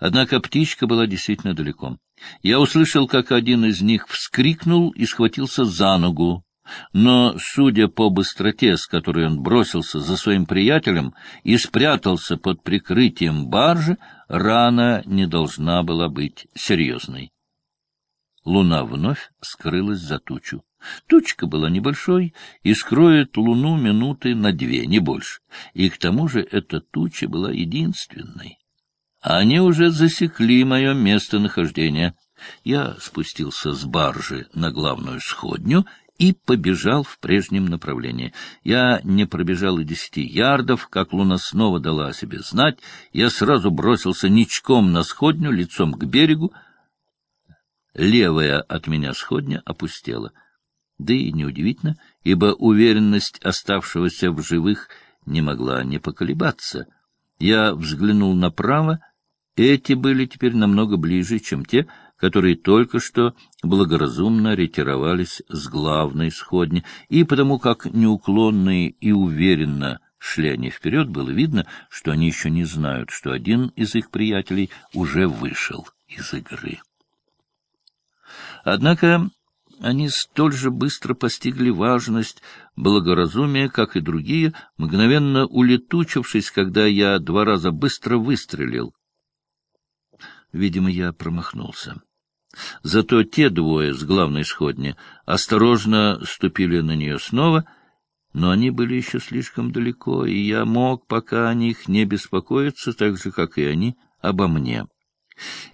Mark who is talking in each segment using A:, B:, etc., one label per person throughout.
A: Однако птичка была действительно далеко. Я услышал, как один из них вскрикнул и схватился за ногу. Но, судя по быстроте, с которой он бросился за своим приятелем и спрятался под прикрытием баржи, рана не должна была быть серьезной. Луна вновь скрылась за тучу. Тучка была небольшой и скроет луну минуты на две, не больше. И к тому же эта туча была единственной. Они уже засекли мое местонахождение. Я спустился с баржи на главную сходню и побежал в прежнем направлении. Я не пробежал и десяти ярдов, как луна снова дала о себе знать. Я сразу бросился ничком на сходню, лицом к берегу. Левая от меня сходня опустела. Да и неудивительно, ибо уверенность оставшегося в живых не могла не поколебаться. Я взглянул направо. Эти были теперь намного ближе, чем те, которые только что благоразумно ретировались с главной сходни, и потому как неуклонные и уверенно шли они вперед, было видно, что они еще не знают, что один из их приятелей уже вышел из игры. Однако они столь же быстро постигли важность благоразумия, как и другие, мгновенно улетучившись, когда я два раза быстро выстрелил. Видимо, я промахнулся. Зато те двое с главной сходни осторожно ступили на нее снова, но они были еще слишком далеко, и я мог пока о них не беспокоиться, так же, как и они обо мне.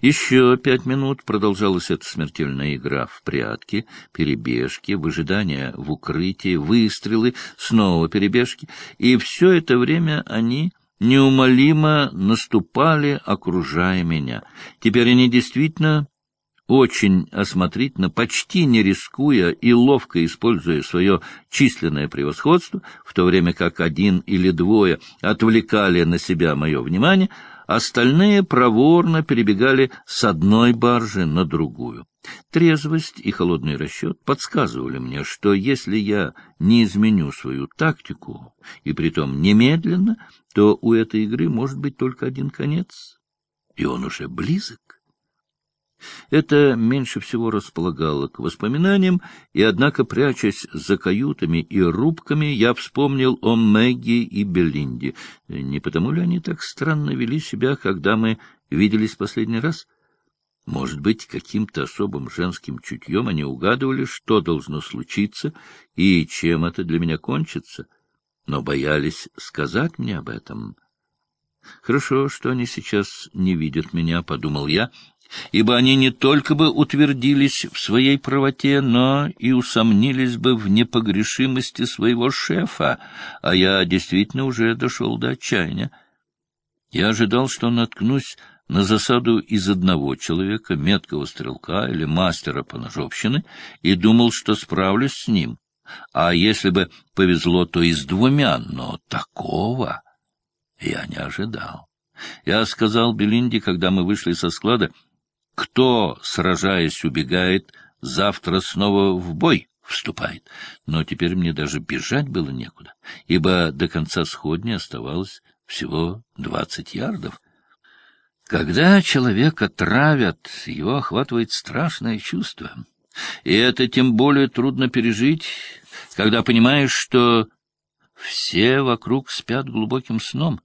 A: Еще пять минут продолжалась эта смертельная игра в прятки, перебежки, выжидание в укрытии, выстрелы, снова перебежки, и все это время они неумолимо наступали, окружая меня. Теперь они действительно очень осмотрительно, почти не рискуя и ловко используя свое численное превосходство, в то время как один или двое отвлекали на себя мое внимание, остальные проворно перебегали с одной баржи на другую. Трезвость и холодный расчет подсказывали мне, что если я не изменю свою тактику, и притом немедленно, то у этой игры может быть только один конец, и он уже близок. Это меньше всего располагало к воспоминаниям, и, однако, прячась за каютами и рубками, я вспомнил о Мэгги и Белинде. Не потому ли они так странно вели себя, когда мы виделись последний раз? Может быть, каким-то особым женским чутьем они угадывали, что должно случиться и чем это для меня кончится, но боялись сказать мне об этом. Хорошо, что они сейчас не видят меня, — подумал я, ибо они не только бы утвердились в своей правоте, но и усомнились бы в непогрешимости своего шефа, а я действительно уже дошел до отчаяния. Я ожидал, что наткнусь на засаду из одного человека, меткого стрелка или мастера по ножовщине, и думал, что справлюсь с ним. А если бы повезло, то и с двумя, но такого я не ожидал. Я сказал Белинде, когда мы вышли со склада, кто, сражаясь, убегает, завтра снова в бой вступает. Но теперь мне даже бежать было некуда, ибо до конца сходни оставалось всего двадцать ярдов. Когда человека травят, его охватывает страшное чувство. И это тем более трудно пережить, когда понимаешь, что все вокруг спят глубоким сном,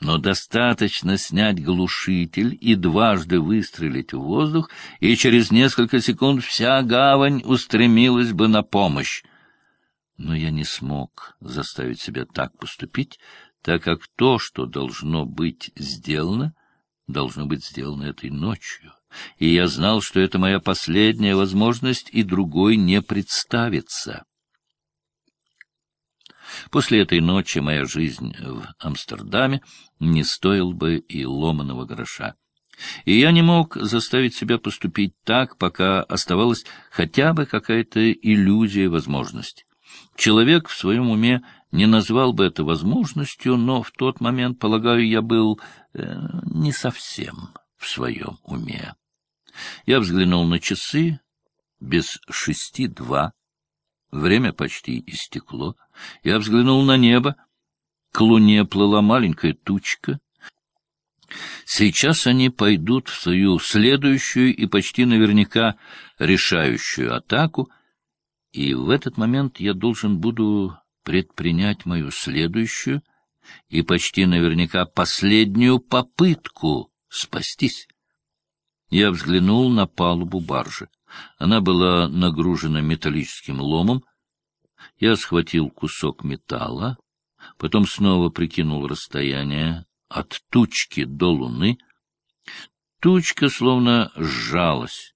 A: но достаточно снять глушитель и дважды выстрелить в воздух, и через несколько секунд вся гавань устремилась бы на помощь. Но я не смог заставить себя так поступить, так как то, что должно быть сделано, должно быть сделано этой ночью. И я знал, что это моя последняя возможность, и другой не представится. После этой ночи моя жизнь в Амстердаме не стоил бы и ломаного гроша. И я не мог заставить себя поступить так, пока оставалась хотя бы какая-то иллюзия возможности. Человек в своем уме не назвал бы это возможностью, но в тот момент, полагаю, я был э, не совсем в своем уме. Я взглянул на часы без шести два. Время почти истекло. Я взглянул на небо. К луне плыла маленькая тучка. Сейчас они пойдут в свою следующую и почти наверняка решающую атаку, и в этот момент я должен буду предпринять мою следующую и почти наверняка последнюю попытку спастись. Я взглянул на палубу баржи. Она была нагружена металлическим ломом. Я схватил кусок металла, потом снова прикинул расстояние от тучки до луны. Тучка словно сжалась.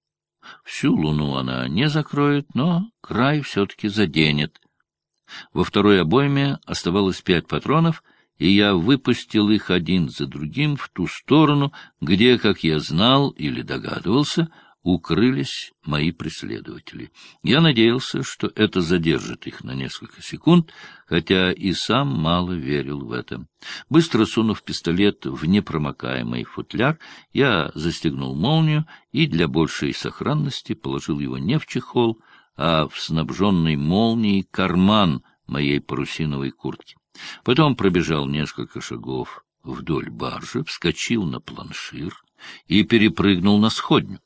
A: Всю луну она не закроет, но край все-таки заденет. Во второй обойме оставалось пять патронов, и я выпустил их один за другим в ту сторону, где, как я знал или догадывался, — укрылись мои преследователи. Я надеялся, что это задержит их на несколько секунд, хотя и сам мало верил в это. Быстро сунув пистолет в непромокаемый футляр, я застегнул молнию и для большей сохранности положил его не в чехол, а в снабженный молнией карман моей парусиновой куртки. Потом пробежал несколько шагов вдоль баржи, вскочил на планшир и перепрыгнул на сходню.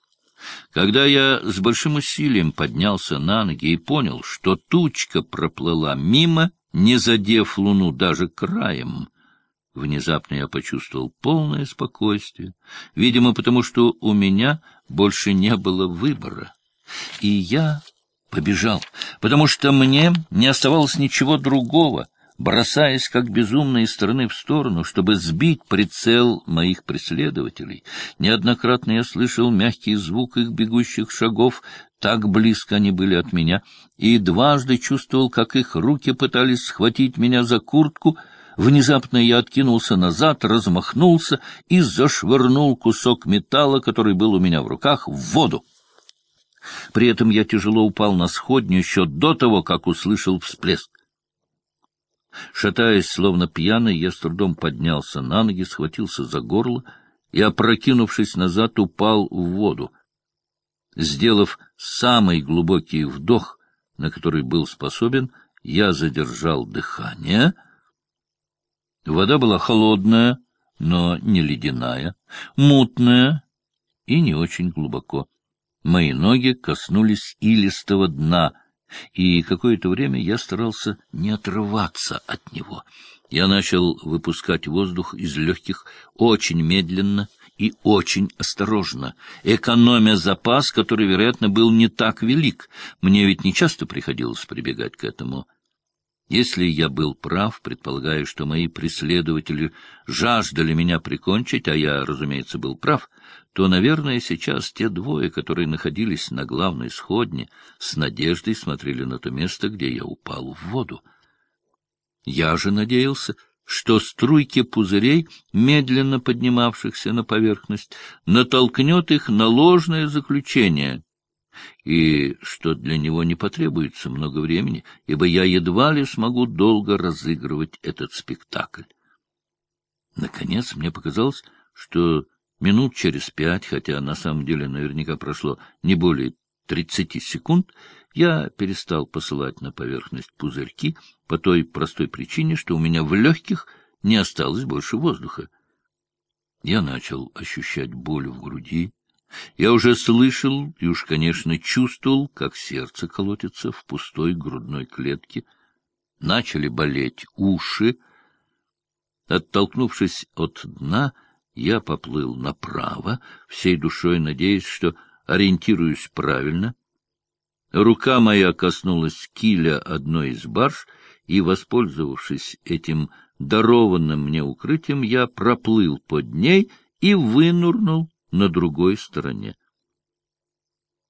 A: Когда я с большим усилием поднялся на ноги и понял, что тучка проплыла мимо, не задев луну даже краем, внезапно я почувствовал полное спокойствие, видимо, потому что у меня больше не было выбора. И я побежал, потому что мне не оставалось ничего другого — бросаясь как безумно из стороны в сторону, чтобы сбить прицел моих преследователей. Неоднократно я слышал мягкий звук их бегущих шагов, так близко они были от меня, и дважды чувствовал, как их руки пытались схватить меня за куртку. Внезапно я откинулся назад, размахнулся и зашвырнул кусок металла, который был у меня в руках, в воду. При этом я тяжело упал на сходню еще до того, как услышал всплеск. Шатаясь, словно пьяный, я с трудом поднялся на ноги, схватился за горло и, опрокинувшись назад, упал в воду. Сделав самый глубокий вдох, на который был способен, я задержал дыхание. Вода была холодная, но не ледяная, мутная и не очень глубоко. Мои ноги коснулись илистого дна — и какое-то время я старался не отрываться от него. Я начал выпускать воздух из легких очень медленно и очень осторожно, экономя запас, который, вероятно, был не так велик. Мне ведь не часто приходилось прибегать к этому. Если я был прав, предполагая, что мои преследователи жаждали меня прикончить, а я, разумеется, был прав, то, наверное, сейчас те двое, которые находились на главной сходне, с надеждой смотрели на то место, где я упал в воду. Я же надеялся, что струйки пузырей, медленно поднимавшихся на поверхность, натолкнет их на ложное заключение — и что для него не потребуется много времени, ибо я едва ли смогу долго разыгрывать этот спектакль. Наконец мне показалось, что минут через пять, хотя на самом деле наверняка прошло не более тридцати секунд, я перестал посылать на поверхность пузырьки по той простой причине, что у меня в легких не осталось больше воздуха. Я начал ощущать боль в груди, я уже слышал и уж, конечно, чувствовал, как сердце колотится в пустой грудной клетке. Начали болеть уши. Оттолкнувшись от дна, я поплыл направо, всей душой надеясь, что ориентируюсь правильно. Рука моя коснулась киля одной из барж, и, воспользовавшись этим дарованным мне укрытием, я проплыл под ней и вынурнул на другой стороне.